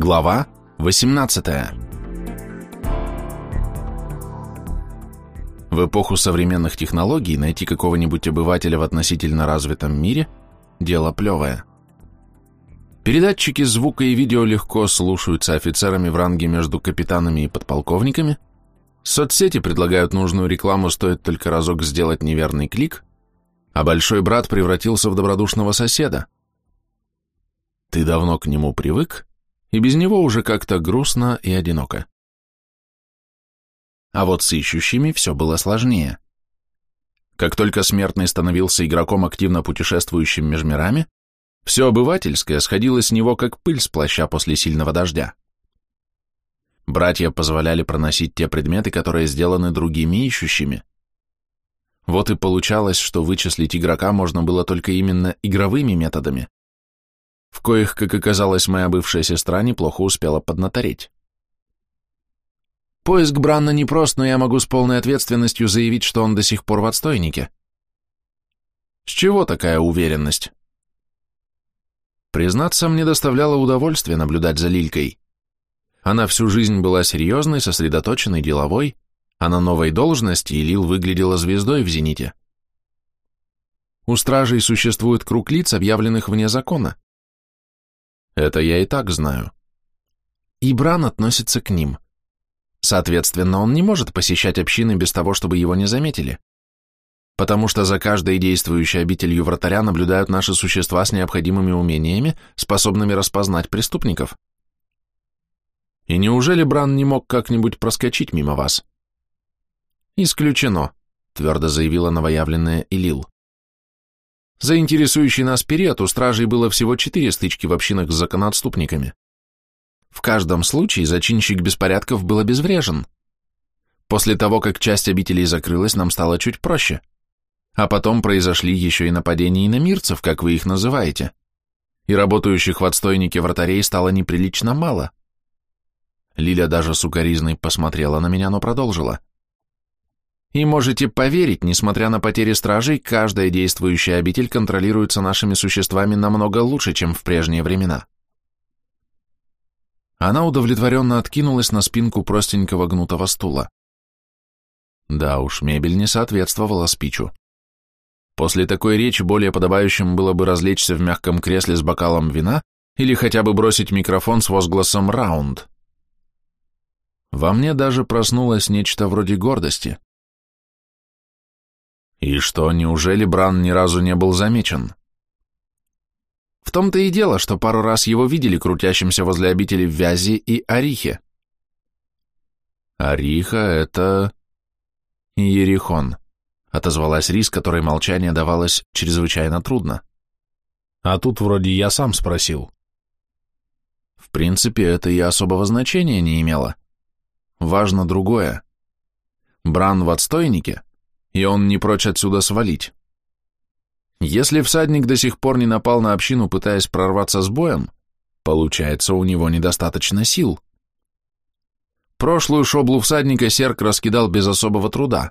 Глава 18 В эпоху современных технологий найти какого-нибудь обывателя в относительно развитом мире – дело плевое. Передатчики звука и видео легко слушаются офицерами в ранге между капитанами и подполковниками, соцсети предлагают нужную рекламу, стоит только разок сделать неверный клик, а большой брат превратился в добродушного соседа. Ты давно к нему привык, и без него уже как-то грустно и одиноко. А вот с ищущими все было сложнее. Как только смертный становился игроком, активно путешествующим между мирами, все обывательское сходило с него, как пыль с плаща после сильного дождя. Братья позволяли проносить те предметы, которые сделаны другими ищущими. Вот и получалось, что вычислить игрока можно было только именно игровыми методами, в коих, как оказалось, моя бывшая сестра неплохо успела поднатореть. Поиск Бранна непрост, но я могу с полной ответственностью заявить, что он до сих пор в отстойнике. С чего такая уверенность? Признаться, мне доставляло удовольствие наблюдать за Лилькой. Она всю жизнь была серьезной, сосредоточенной, деловой, а на новой должности Лил выглядела звездой в «Зените». У стражей существует круг лиц, объявленных вне закона. Это я и так знаю. И Бран относится к ним. Соответственно, он не может посещать общины без того, чтобы его не заметили. Потому что за каждой действующей обителью вратаря наблюдают наши существа с необходимыми умениями, способными распознать преступников. И неужели Бран не мог как-нибудь проскочить мимо вас? Исключено, твердо заявила новоявленная Илил. За интересующий нас период у стражей было всего четыре стычки в общинах с законоотступниками. В каждом случае зачинщик беспорядков был обезврежен. После того, как часть обителей закрылась, нам стало чуть проще. А потом произошли еще и нападения иномирцев, как вы их называете. И работающих в отстойнике вратарей стало неприлично мало. Лиля даже сукоризной посмотрела на меня, но продолжила. И можете поверить, несмотря на потери стражей, каждая действующая обитель контролируется нашими существами намного лучше, чем в прежние времена. Она удовлетворенно откинулась на спинку простенького гнутого стула. Да уж, мебель не соответствовала спичу. После такой речи более подобающим было бы развлечься в мягком кресле с бокалом вина или хотя бы бросить микрофон с возгласом «раунд». Во мне даже проснулось нечто вроде гордости. И что, неужели Бран ни разу не был замечен? В том-то и дело, что пару раз его видели крутящимся возле обители в Вязи и Арихе. Ариха — это... Ерихон, — отозвалась Рис, которой молчание давалось чрезвычайно трудно. А тут вроде я сам спросил. В принципе, это и особого значения не имело. Важно другое. Бран в отстойнике — и он не прочь отсюда свалить. Если всадник до сих пор не напал на общину, пытаясь прорваться с боем, получается, у него недостаточно сил. Прошлую шоблу всадника Серк раскидал без особого труда.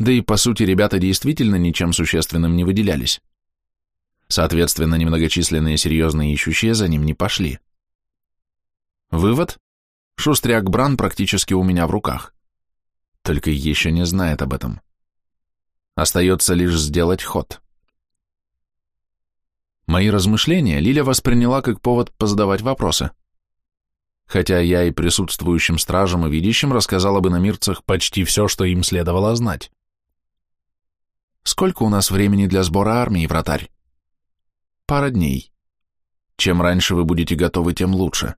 Да и, по сути, ребята действительно ничем существенным не выделялись. Соответственно, немногочисленные серьезные ищущие за ним не пошли. Вывод? Шустряк Бран практически у меня в руках. Только еще не знает об этом. Остается лишь сделать ход. Мои размышления Лиля восприняла как повод позадавать вопросы. Хотя я и присутствующим стражам и видящим рассказала бы на мирцах почти все, что им следовало знать. Сколько у нас времени для сбора армии, вратарь? Пара дней. Чем раньше вы будете готовы, тем лучше.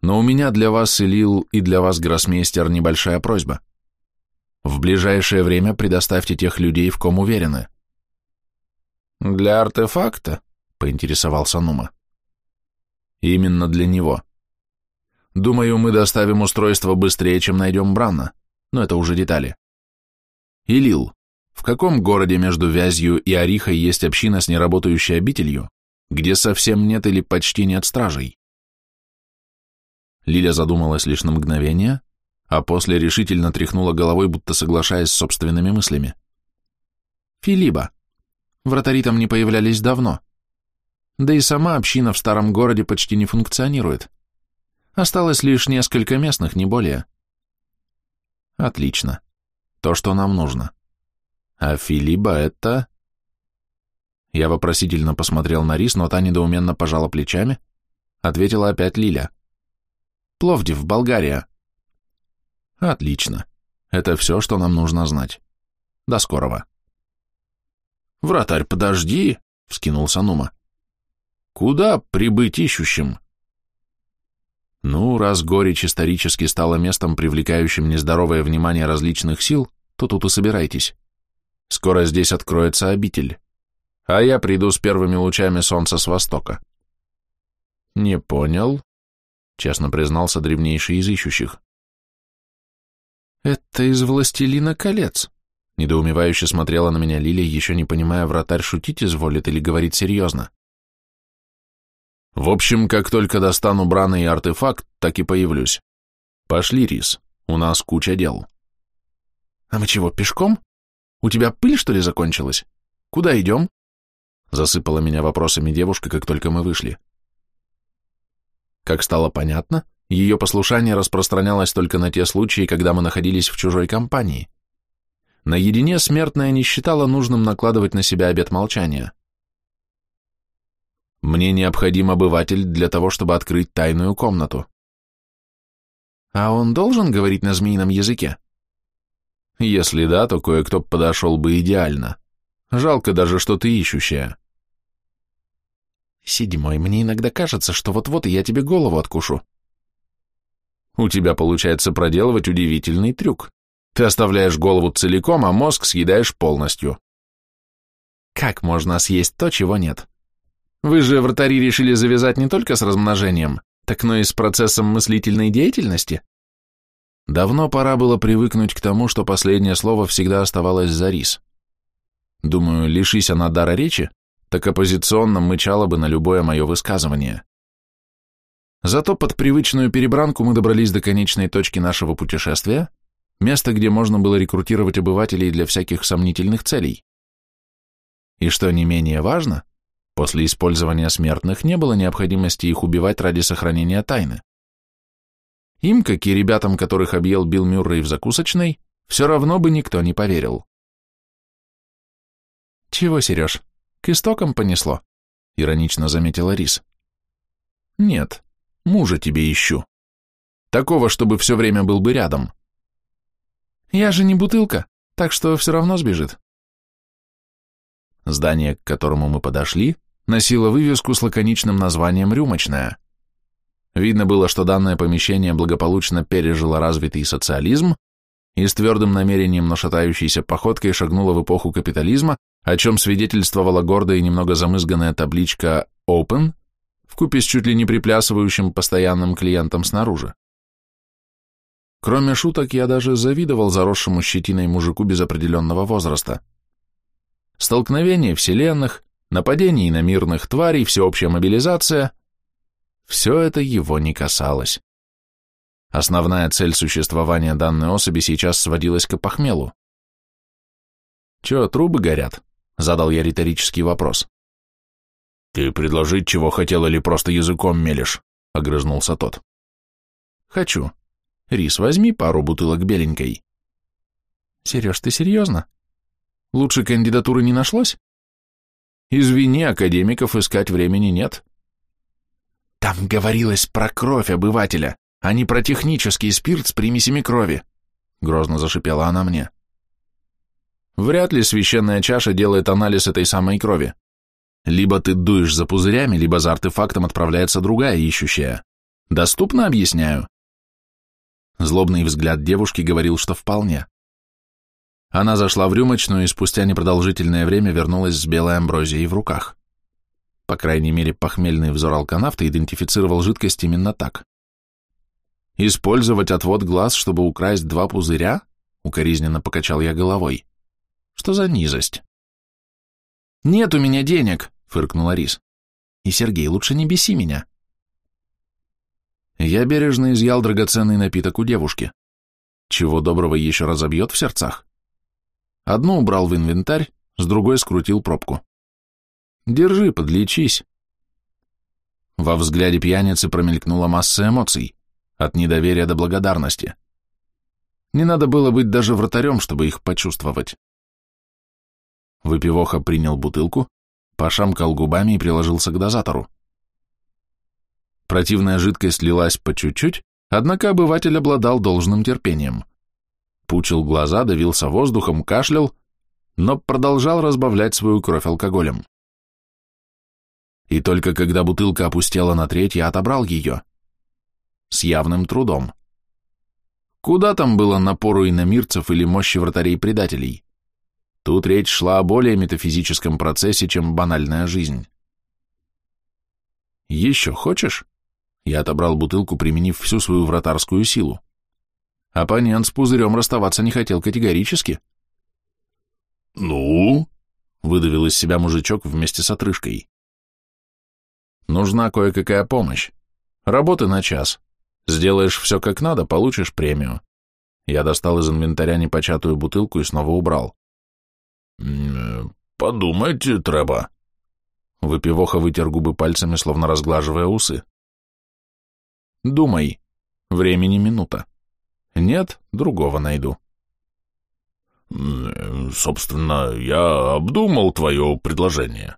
Но у меня для вас, Илил, и для вас, гроссмейстер, небольшая просьба. В ближайшее время предоставьте тех людей, в ком уверены. Для артефакта? Поинтересовался Нума. Именно для него. Думаю, мы доставим устройство быстрее, чем найдем Бранна, но это уже детали. Илил, в каком городе между Вязью и Орихой есть община с неработающей обителью, где совсем нет или почти нет стражей? Лиля задумалась лишь на мгновение, а после решительно тряхнула головой, будто соглашаясь с собственными мыслями. «Филиба. Вратари там не появлялись давно. Да и сама община в старом городе почти не функционирует. Осталось лишь несколько местных, не более. Отлично. То, что нам нужно. А Филиппа это... Я вопросительно посмотрел на Рис, но та недоуменно пожала плечами, ответила опять Лиля. Пловдив, Болгария. Отлично. Это все, что нам нужно знать. До скорого. Вратарь, подожди, вскинулся Нума. Куда прибыть ищущим? Ну, раз горечь исторически стала местом, привлекающим нездоровое внимание различных сил, то тут и собирайтесь. Скоро здесь откроется обитель, а я приду с первыми лучами солнца с востока. Не понял, честно признался древнейший из ищущих. Это из «Властелина колец», недоумевающе смотрела на меня Лилия, еще не понимая, вратарь шутить изволит или говорить серьезно. В общем, как только достану браны и артефакт, так и появлюсь. Пошли, Рис, у нас куча дел. А мы чего, пешком? У тебя пыль, что ли, закончилась? Куда идем? Засыпала меня вопросами девушка, как только мы вышли. Как стало понятно, ее послушание распространялось только на те случаи, когда мы находились в чужой компании. Наедине смертная не считала нужным накладывать на себя обет молчания. Мне необходим обыватель для того, чтобы открыть тайную комнату. А он должен говорить на змеином языке? Если да, то кое-кто подошел бы идеально. Жалко даже, что ты ищущая. Седьмой, мне иногда кажется, что вот-вот я тебе голову откушу. У тебя получается проделывать удивительный трюк. Ты оставляешь голову целиком, а мозг съедаешь полностью. Как можно съесть то, чего нет? Вы же, вратари, решили завязать не только с размножением, так но и с процессом мыслительной деятельности? Давно пора было привыкнуть к тому, что последнее слово всегда оставалось за рис. Думаю, лишись она дара речи, так оппозиционно мычала бы на любое мое высказывание. Зато под привычную перебранку мы добрались до конечной точки нашего путешествия, места, где можно было рекрутировать обывателей для всяких сомнительных целей. И что не менее важно, После использования смертных не было необходимости их убивать ради сохранения тайны. Им, как и ребятам, которых объел Билл Мюррей в закусочной, все равно бы никто не поверил. «Чего, Сереж, к истокам понесло?» — иронично заметила Рис. «Нет, мужа тебе ищу. Такого, чтобы все время был бы рядом. Я же не бутылка, так что все равно сбежит». Здание, к которому мы подошли, носила вывеску с лаконичным названием «Рюмочная». Видно было, что данное помещение благополучно пережило развитый социализм и с твердым намерением, но шатающейся походкой шагнуло в эпоху капитализма, о чем свидетельствовала гордая и немного замызганная табличка «Open» вкупе с чуть ли не приплясывающим постоянным клиентом снаружи. Кроме шуток, я даже завидовал заросшему щетиной мужику без определенного возраста. Столкновение вселенных, нападений на мирных тварей, всеобщая мобилизация – все это его не касалось. Основная цель существования данной особи сейчас сводилась к похмелу. «Че, трубы горят?» – задал я риторический вопрос. «Ты предложить, чего хотел, или просто языком мелешь?» – огрызнулся тот. «Хочу. Рис, возьми пару бутылок беленькой». «Сереж, ты серьезно? Лучше кандидатуры не нашлось?» Извини, академиков искать времени нет. Там говорилось про кровь обывателя, а не про технический спирт с примесями крови, грозно зашипела она мне. Вряд ли священная чаша делает анализ этой самой крови. Либо ты дуешь за пузырями, либо за артефактом отправляется другая ищущая. Доступно, объясняю? Злобный взгляд девушки говорил, что вполне. Она зашла в рюмочную и спустя непродолжительное время вернулась с белой амброзией в руках. По крайней мере, похмельный взор алканавта идентифицировал жидкость именно так. «Использовать отвод глаз, чтобы украсть два пузыря?» — укоризненно покачал я головой. «Что за низость?» «Нет у меня денег!» — фыркнула Рис. «И, Сергей, лучше не беси меня!» Я бережно изъял драгоценный напиток у девушки. Чего доброго еще разобьет в сердцах? Одну убрал в инвентарь, с другой скрутил пробку. «Держи, подлечись. Во взгляде пьяницы промелькнула масса эмоций, от недоверия до благодарности. Не надо было быть даже вратарем, чтобы их почувствовать. Выпивоха принял бутылку, пошамкал губами и приложился к дозатору. Противная жидкость лилась по чуть-чуть, однако обыватель обладал должным терпением. Пучил глаза, давился воздухом, кашлял, но продолжал разбавлять свою кровь алкоголем. И только когда бутылка опустела на треть, я отобрал ее. С явным трудом. Куда там было напору иномирцев или мощи вратарей-предателей? Тут речь шла о более метафизическом процессе, чем банальная жизнь. «Еще хочешь?» Я отобрал бутылку, применив всю свою вратарскую силу. Оппонент с пузырем расставаться не хотел категорически. «Ну?» — выдавил из себя мужичок вместе с отрыжкой. «Нужна кое-какая помощь. Работы на час. Сделаешь все как надо, получишь премию». Я достал из инвентаря непочатую бутылку и снова убрал. «Подумайте, треба». Выпивоха вытер губы пальцами, словно разглаживая усы. «Думай. Времени минута. Нет, другого найду». «Собственно, я обдумал твое предложение.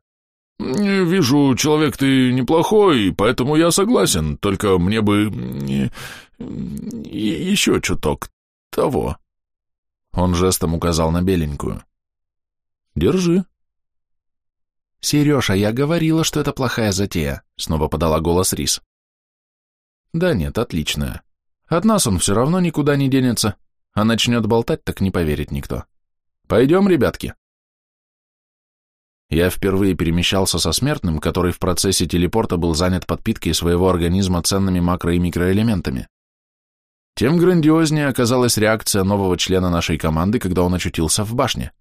Вижу, человек ты неплохой, поэтому я согласен, только мне бы еще чуток того». Он жестом указал на беленькую. Держи. Сережа, я говорила, что это плохая затея, снова подала голос Рис. Да нет, отличная. От нас он все равно никуда не денется, а начнет болтать, так не поверит никто. Пойдем, ребятки. Я впервые перемещался со смертным, который в процессе телепорта был занят подпиткой своего организма ценными макро- и микроэлементами. Тем грандиознее оказалась реакция нового члена нашей команды, когда он очутился в башне.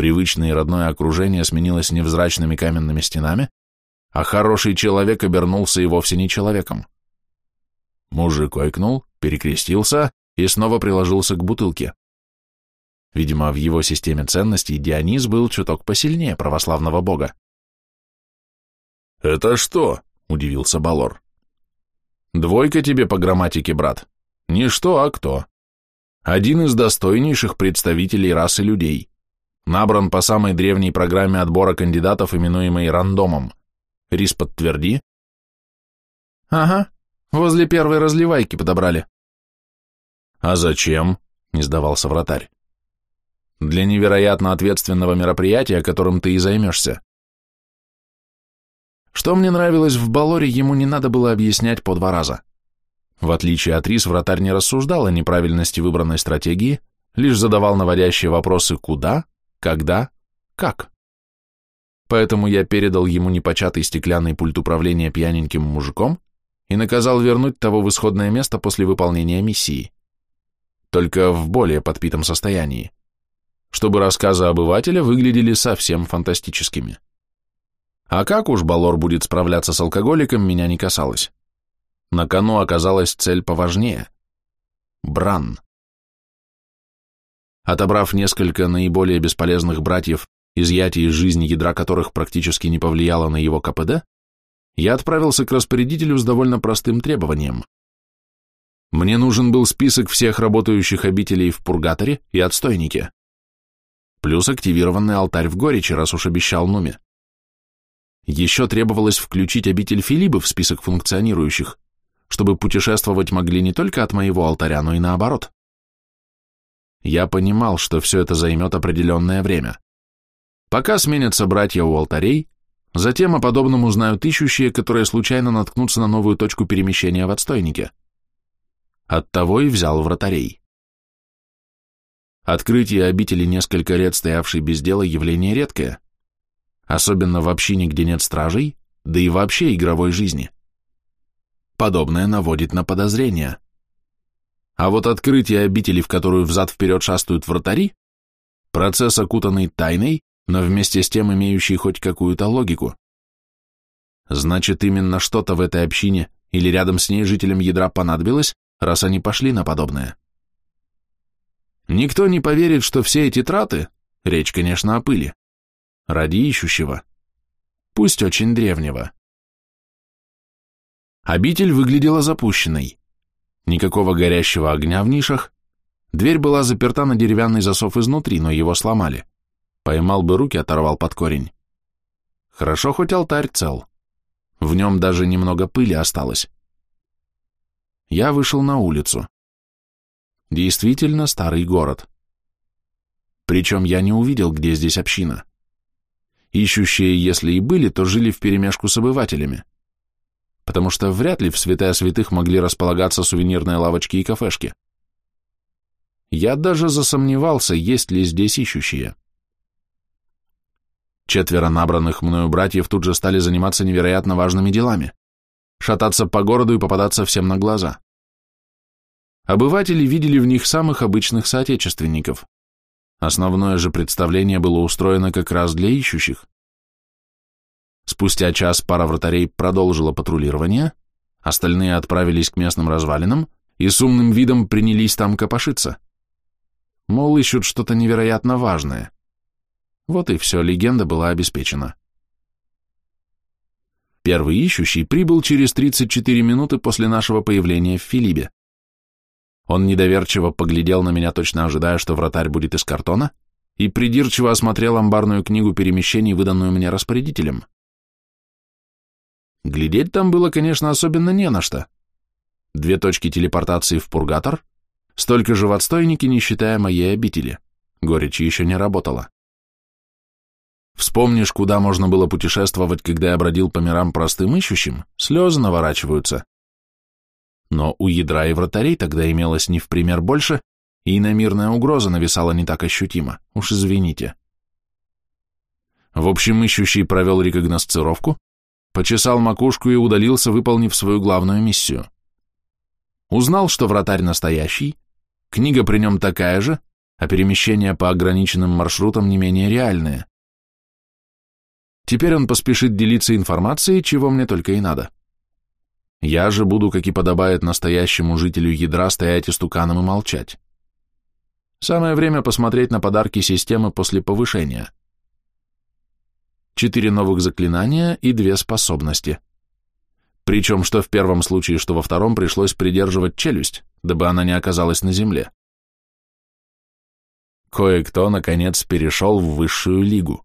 Привычное и родное окружение сменилось невзрачными каменными стенами, а хороший человек обернулся и вовсе не человеком. Мужик ойкнул, перекрестился и снова приложился к бутылке. Видимо, в его системе ценностей Дионис был чуток посильнее православного бога. «Это что?» — удивился Балор. «Двойка тебе по грамматике, брат. Не что, а кто. Один из достойнейших представителей расы людей набран по самой древней программе отбора кандидатов, именуемой рандомом. Рис, подтверди. Ага, возле первой разливайки подобрали. А зачем? Не сдавался вратарь. Для невероятно ответственного мероприятия, которым ты и займешься. Что мне нравилось в Балоре, ему не надо было объяснять по два раза. В отличие от Рис, вратарь не рассуждал о неправильности выбранной стратегии, лишь задавал наводящие вопросы «куда?», когда, как. Поэтому я передал ему непочатый стеклянный пульт управления пьяненьким мужиком и наказал вернуть того в исходное место после выполнения миссии. Только в более подпитом состоянии, чтобы рассказы обывателя выглядели совсем фантастическими. А как уж Балор будет справляться с алкоголиком, меня не касалось. На кону оказалась цель поважнее — Бран. Отобрав несколько наиболее бесполезных братьев, изъятие из жизни ядра которых практически не повлияло на его КПД, я отправился к распорядителю с довольно простым требованием. Мне нужен был список всех работающих обителей в Пургаторе и Отстойнике. Плюс активированный алтарь в Горечи, раз уж обещал Нуме. Еще требовалось включить обитель Филибы в список функционирующих, чтобы путешествовать могли не только от моего алтаря, но и наоборот. Я понимал, что все это займет определенное время. Пока сменятся братья у алтарей, затем о подобном узнают ищущие, которые случайно наткнутся на новую точку перемещения в отстойнике. Оттого и взял вратарей. Открытие обители, несколько лет стоявшей без дела, явление редкое, особенно в общине, где нет стражей, да и вообще игровой жизни. Подобное наводит на подозрения. А вот открытие обители, в которую взад-вперед шастают вратари, процесс, окутанный тайной, но вместе с тем имеющий хоть какую-то логику. Значит, именно что-то в этой общине или рядом с ней жителям ядра понадобилось, раз они пошли на подобное. Никто не поверит, что все эти траты, речь, конечно, о пыли, ради ищущего, пусть очень древнего. Обитель выглядела запущенной. Никакого горящего огня в нишах. Дверь была заперта на деревянный засов изнутри, но его сломали. Поймал бы руки, оторвал под корень. Хорошо, хоть алтарь цел. В нем даже немного пыли осталось. Я вышел на улицу. Действительно старый город. Причем я не увидел, где здесь община. Ищущие, если и были, то жили вперемешку с обывателями потому что вряд ли в святая святых могли располагаться сувенирные лавочки и кафешки. Я даже засомневался, есть ли здесь ищущие. Четверо набранных мною братьев тут же стали заниматься невероятно важными делами. Шататься по городу и попадаться всем на глаза. Обыватели видели в них самых обычных соотечественников. Основное же представление было устроено как раз для ищущих. Спустя час пара вратарей продолжила патрулирование, остальные отправились к местным развалинам и с умным видом принялись там копошиться. Мол, ищут что-то невероятно важное. Вот и все, легенда была обеспечена. Первый ищущий прибыл через 34 минуты после нашего появления в Филибе. Он недоверчиво поглядел на меня, точно ожидая, что вратарь будет из картона, и придирчиво осмотрел амбарную книгу перемещений, выданную мне распорядителем. Глядеть там было, конечно, особенно не на что. Две точки телепортации в Пургатор, столько же в отстойнике, не считая моей обители. Горечь еще не работала. Вспомнишь, куда можно было путешествовать, когда я бродил по мирам простым ищущим, слезы наворачиваются. Но у ядра и вратарей тогда имелось не в пример больше, и иномирная угроза нависала не так ощутимо, уж извините. В общем, ищущий провел рекогносцировку, почесал макушку и удалился, выполнив свою главную миссию. Узнал, что вратарь настоящий, книга при нем такая же, а перемещения по ограниченным маршрутам не менее реальные. Теперь он поспешит делиться информацией, чего мне только и надо. Я же буду, как и подобает настоящему жителю ядра, стоять истуканом и молчать. Самое время посмотреть на подарки системы после повышения четыре новых заклинания и две способности. Причем что в первом случае, что во втором пришлось придерживать челюсть, дабы она не оказалась на земле. Кое-кто, наконец, перешел в высшую лигу.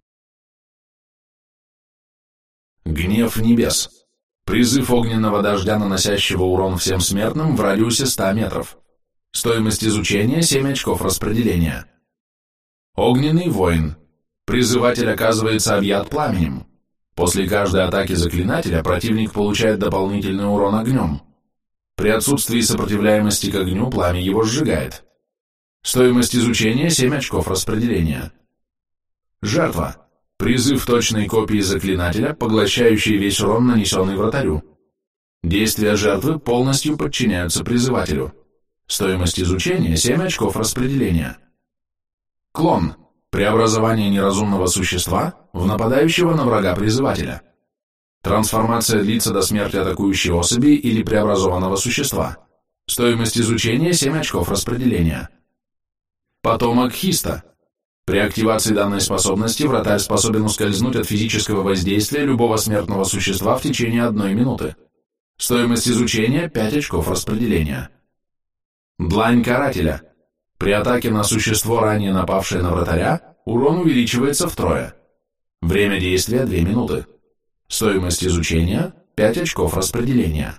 Гнев небес. Призыв огненного дождя, наносящего урон всем смертным в радиусе 100 метров. Стоимость изучения 7 очков распределения. Огненный воин. Призыватель оказывается объят пламенем. После каждой атаки заклинателя противник получает дополнительный урон огнем. При отсутствии сопротивляемости к огню пламя его сжигает. Стоимость изучения 7 очков распределения. Жертва. Призыв точной копии заклинателя, поглощающий весь урон, нанесенный вратарю. Действия жертвы полностью подчиняются призывателю. Стоимость изучения 7 очков распределения. Клон. Преобразование неразумного существа в нападающего на врага призывателя. Трансформация длится до смерти атакующей особи или преобразованного существа. Стоимость изучения 7 очков распределения. Потомок Хиста. При активации данной способности вратарь способен ускользнуть от физического воздействия любого смертного существа в течение одной минуты. Стоимость изучения 5 очков распределения. Длань карателя. При атаке на существо, ранее напавшее на вратаря, урон увеличивается втрое. Время действия 2 минуты. Стоимость изучения 5 очков распределения.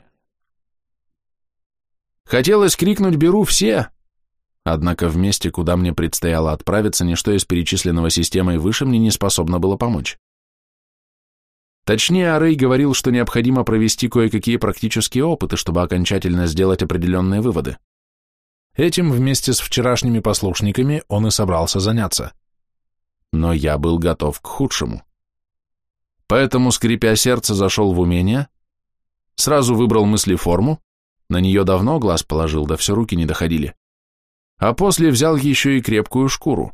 Хотелось крикнуть «Беру все!» Однако в месте, куда мне предстояло отправиться, ничто из перечисленного системой выше мне не способно было помочь. Точнее, Арей говорил, что необходимо провести кое-какие практические опыты, чтобы окончательно сделать определенные выводы. Этим вместе с вчерашними послушниками он и собрался заняться. Но я был готов к худшему. Поэтому, скрипя сердце, зашел в умение, сразу выбрал мысли-форму, на нее давно глаз положил, да все руки не доходили, а после взял еще и крепкую шкуру.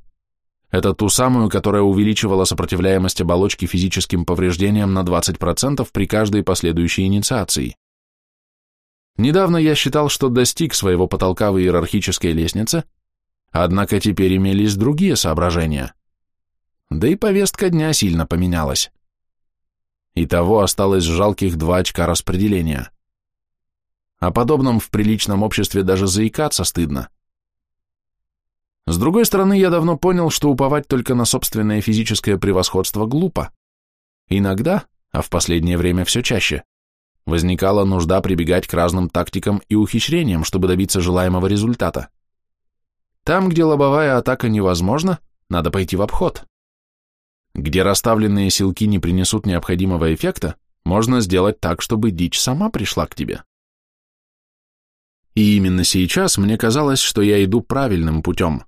Это ту самую, которая увеличивала сопротивляемость оболочки физическим повреждениям на 20% при каждой последующей инициации. Недавно я считал, что достиг своего потолка в иерархической лестнице, однако теперь имелись другие соображения. Да и повестка дня сильно поменялась. Итого осталось жалких два очка распределения. О подобном в приличном обществе даже заикаться стыдно. С другой стороны, я давно понял, что уповать только на собственное физическое превосходство глупо. Иногда, а в последнее время все чаще, возникала нужда прибегать к разным тактикам и ухищрениям, чтобы добиться желаемого результата. Там, где лобовая атака невозможна, надо пойти в обход. Где расставленные силки не принесут необходимого эффекта, можно сделать так, чтобы дичь сама пришла к тебе. И именно сейчас мне казалось, что я иду правильным путем.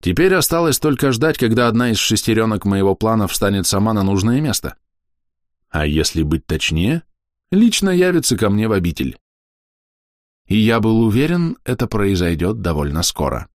Теперь осталось только ждать, когда одна из шестеренок моего плана встанет сама на нужное место. А если быть точнее, лично явится ко мне в обитель. И я был уверен, это произойдет довольно скоро.